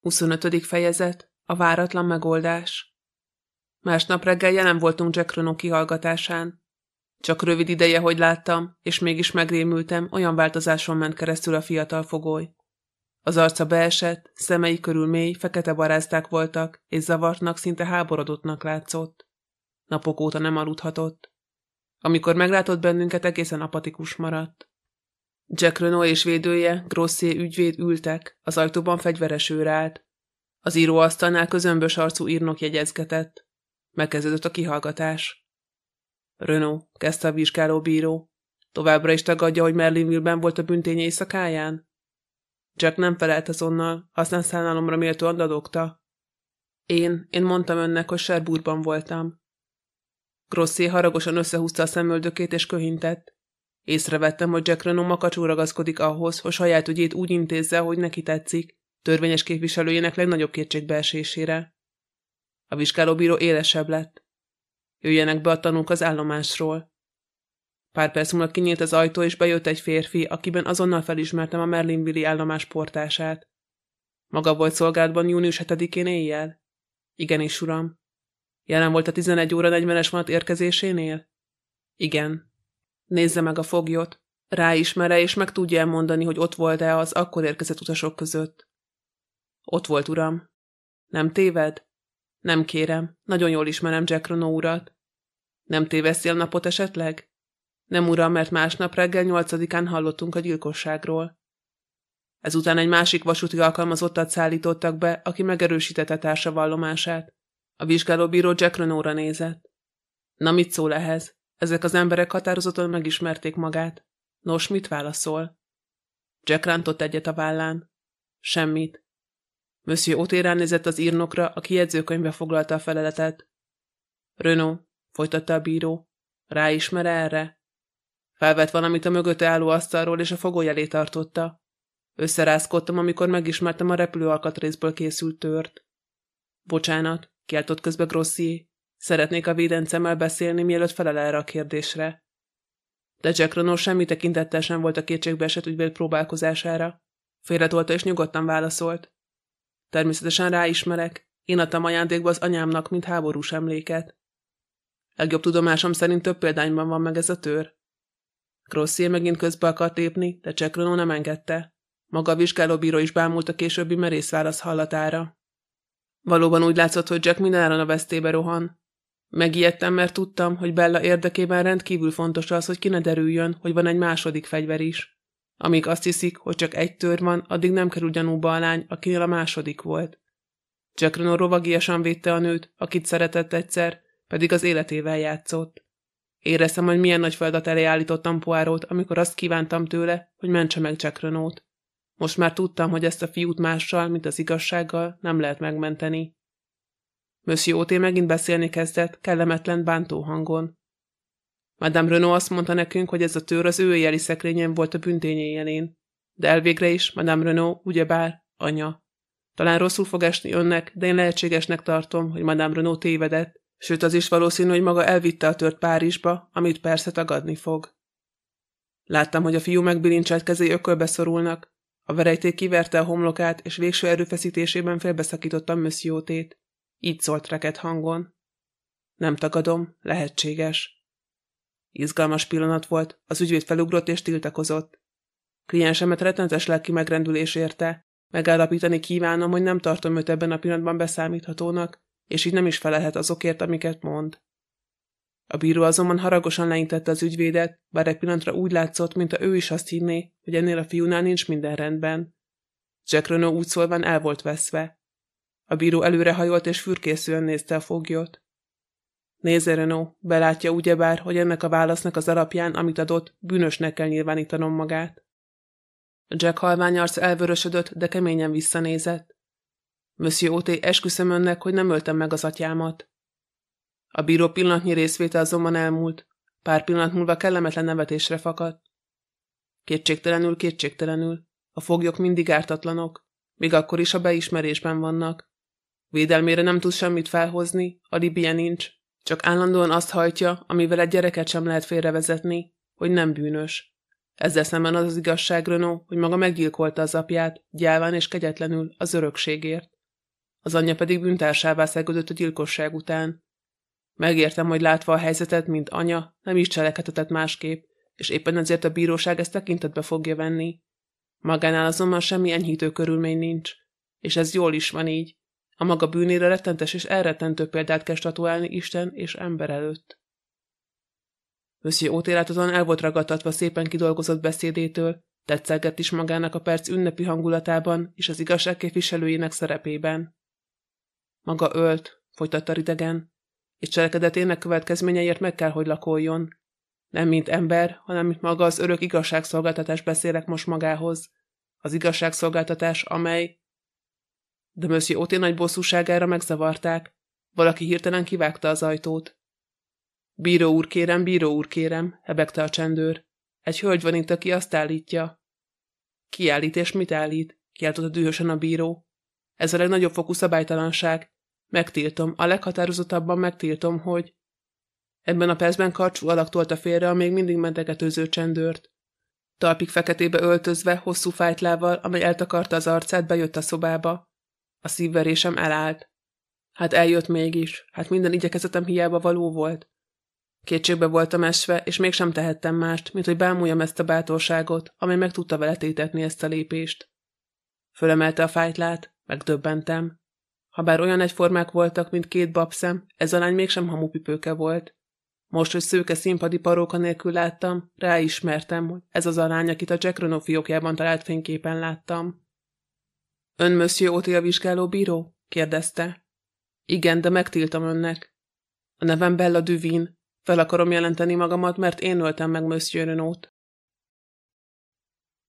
25. fejezet A váratlan megoldás Másnap reggel jelen voltunk Jack Renault kihallgatásán. Csak rövid ideje, hogy láttam, és mégis megrémültem, olyan változáson ment keresztül a fiatal fogoly. Az arca beesett, szemei körül mély, fekete barázták voltak, és zavartnak, szinte háborodottnak látszott. Napok óta nem aludhatott. Amikor meglátott bennünket, egészen apatikus maradt. Jack Renault és védője, Grossier ügyvéd ültek, az ajtóban fegyveres őr állt. Az íróasztalnál közömbös arcú írnok jegyezgetett. Megkezdődött a kihallgatás. Renault, kezdte a vizsgálóbíró. Továbbra is tagadja, hogy Merlinville-ben volt a büntény éjszakáján? Jack nem felelt azonnal, aztán szánalomra méltóan dadogta. Én, én mondtam önnek, hogy Sherburban voltam. Grossier haragosan összehúzta a szemöldökét és köhintett. Észrevettem, hogy Jack Renault makacsú ragaszkodik ahhoz, hogy saját ügyét úgy intézze, hogy neki tetszik, törvényes képviselőjének legnagyobb kétségbeesésére. A vizsgálóbíró élesebb lett. Jöjjenek be a tanúk az állomásról. Pár perc múlva kinyílt az ajtó, és bejött egy férfi, akiben azonnal felismertem a Merlinville állomás portását. Maga volt szolgálatban június 7-én éjjel? Igenis, uram. Jelen volt a 11 óra 40-es vonat érkezésénél? Igen, Nézze meg a foglyot. Ráismere, és meg tudja elmondani, hogy ott volt-e az akkor érkezett utasok között. Ott volt, uram. Nem téved? Nem kérem. Nagyon jól ismerem Jack Renault urat. Nem téveszél napot esetleg? Nem, uram, mert másnap reggel nyolcadikán hallottunk a gyilkosságról. Ezután egy másik vasúti alkalmazottat szállítottak be, aki megerősítette társa vallomását. A vizsgálóbíró Jack Renault-ra nézett. Na mit szól ehhez? Ezek az emberek határozottan megismerték magát. Nos, mit válaszol? Jack rántott egyet a vállán. Semmit. Monsieur Otérán nézett az írnokra, aki jegyzőkönyvbe foglalta a feleletet. Renault, folytatta a bíró. Ráismer erre? Felvett valamit a mögötte álló asztalról, és a fogoly elé tartotta. Összerázkodtam, amikor megismertem a repülőalkatrészből készült tört. Bocsánat, kiáltott közbe Grossier. Szeretnék a védencemmel beszélni, mielőtt felel erre a kérdésre. De Jack Renault semmi tekintettel sem volt a kétségbe esett ügyvéd próbálkozására. Félretolta és nyugodtan válaszolt. Természetesen ráismerek. Én adtam ajándékba az anyámnak, mint háborús emléket. Legjobb tudomásom szerint több példányban van meg ez a tör. Crossier megint közbe akart lépni, de Jack Renault nem engedte. Maga a vizsgálóbíró is bámult a későbbi merész válasz hallatára. Valóban úgy látszott, hogy Jack mindenáron a vesztébe rohan, Megijedtem, mert tudtam, hogy Bella érdekében rendkívül fontos az, hogy ki ne derüljön, hogy van egy második fegyver is. Amíg azt hiszik, hogy csak egy tör van, addig nem kerül gyanúba a lány, akinél a második volt. Jack Renault rovagiasan védte a nőt, akit szeretett egyszer, pedig az életével játszott. Éreztem, hogy milyen nagy feladat elé állítottam Poárót, amikor azt kívántam tőle, hogy mentse meg Jack Renault. Most már tudtam, hogy ezt a fiút mással, mint az igazsággal nem lehet megmenteni. Monsieur Oté megint beszélni kezdett, kellemetlen bántó hangon. Madame Renault azt mondta nekünk, hogy ez a tőr az ő éjjeli szekrényen volt a büntényéjelén. De elvégre is, Madame Renault, ugyebár, anya. Talán rosszul fog esni önnek, de én lehetségesnek tartom, hogy Madame Renault tévedett, sőt az is valószínű, hogy maga elvitte a tört Párizsba, amit persze tagadni fog. Láttam, hogy a fiú megbilincselt kezé ökölbe szorulnak. A verejték kiverte a homlokát, és végső erőfeszítésében félbeszakítottam Monsieur így szólt reket hangon. Nem tagadom, lehetséges. Izgalmas pillanat volt, az ügyvéd felugrott és tiltakozott. Kliensemet rettenetes lelki megrendülés érte, megállapítani kívánom, hogy nem tartom őt ebben a pillanatban beszámíthatónak, és így nem is felelhet azokért, amiket mond. A bíró azonban haragosan leintette az ügyvédet, bár egy pillanatra úgy látszott, mintha ő is azt hinné, hogy ennél a fiúnál nincs minden rendben. Jack Renault úgy szólván el volt veszve. A bíró előrehajolt és fürkészően nézte a foglyot. Nézze, Renault, belátja ugyebár, hogy ennek a válasznak az alapján, amit adott, bűnösnek kell nyilvánítanom magát. Jack halvány arc elvörösödött, de keményen visszanézett. Monsieur Oté, esküszöm önnek, hogy nem öltem meg az atyámat. A bíró pillanatnyi részvéte azonban elmúlt. Pár pillanat múlva kellemetlen nevetésre fakadt. Kétségtelenül, kétségtelenül. A foglyok mindig ártatlanok, még akkor is a beismerésben vannak. Védelmére nem tud semmit felhozni, a libie nincs, csak állandóan azt hajtja, amivel egy gyereket sem lehet félrevezetni, hogy nem bűnös. Ezzel szemben az az igazság, Renault, hogy maga meggyilkolta az apját, gyáván és kegyetlenül, az örökségért. Az anyja pedig bűntársává szegődött a gyilkosság után. Megértem, hogy látva a helyzetet, mint anya, nem is cselekedhetett másképp, és éppen ezért a bíróság ezt tekintetbe fogja venni. Magánál azonban semmi enyhítő körülmény nincs, és ez jól is van így. A maga bűnére rettentes és elrettentő példát kell statuálni Isten és ember előtt. Monsieur Ótélát azon el volt ragadtatva szépen kidolgozott beszédétől, tetszelgett is magának a perc ünnepi hangulatában és az igazság képviselőjének szerepében. Maga ölt, folytatta ridegen, és cselekedetének következményeért meg kell, hogy lakoljon. Nem mint ember, hanem mint maga az örök igazságszolgáltatás beszélek most magához. Az igazságszolgáltatás, amely... De Monsieur Oté nagy bosszúságára megzavarták. Valaki hirtelen kivágta az ajtót. Bíró úr kérem, bíró úr kérem, hebegte a csendőr. Egy hölgy van itt, aki azt állítja. Ki állít és mit állít? kiáltotta dühösen a bíró. Ez a legnagyobb fokú szabálytalanság. Megtiltom, a leghatározottabban megtiltom, hogy... Ebben a percben karcsú alak tolta félre a még mindig mentegetőző csendőrt. Talpig feketébe öltözve, hosszú fájtlával, amely eltakarta az arcát, bejött a szobába. A szívverésem elállt. Hát eljött mégis, hát minden igyekezetem hiába való volt. Kétségbe voltam esve, és mégsem tehettem mást, mint hogy bámuljam ezt a bátorságot, amely meg tudta vele tétetni ezt a lépést. Fölemelte a fájtlát, megdöbbentem. Habár olyan egyformák voltak, mint két babszem, ez a lány mégsem hamupipőke volt. Most, hogy szőke színpadi paróka nélkül láttam, ráismertem, hogy ez az a lány, akit a Jack Renault fiókjában talált fényképen láttam. Ön Monsieur Óti a vizsgálóbíró? kérdezte. Igen, de megtiltom önnek. A nevem Bella Duvin, fel akarom jelenteni magamat, mert én öltem meg Monsieur Renault.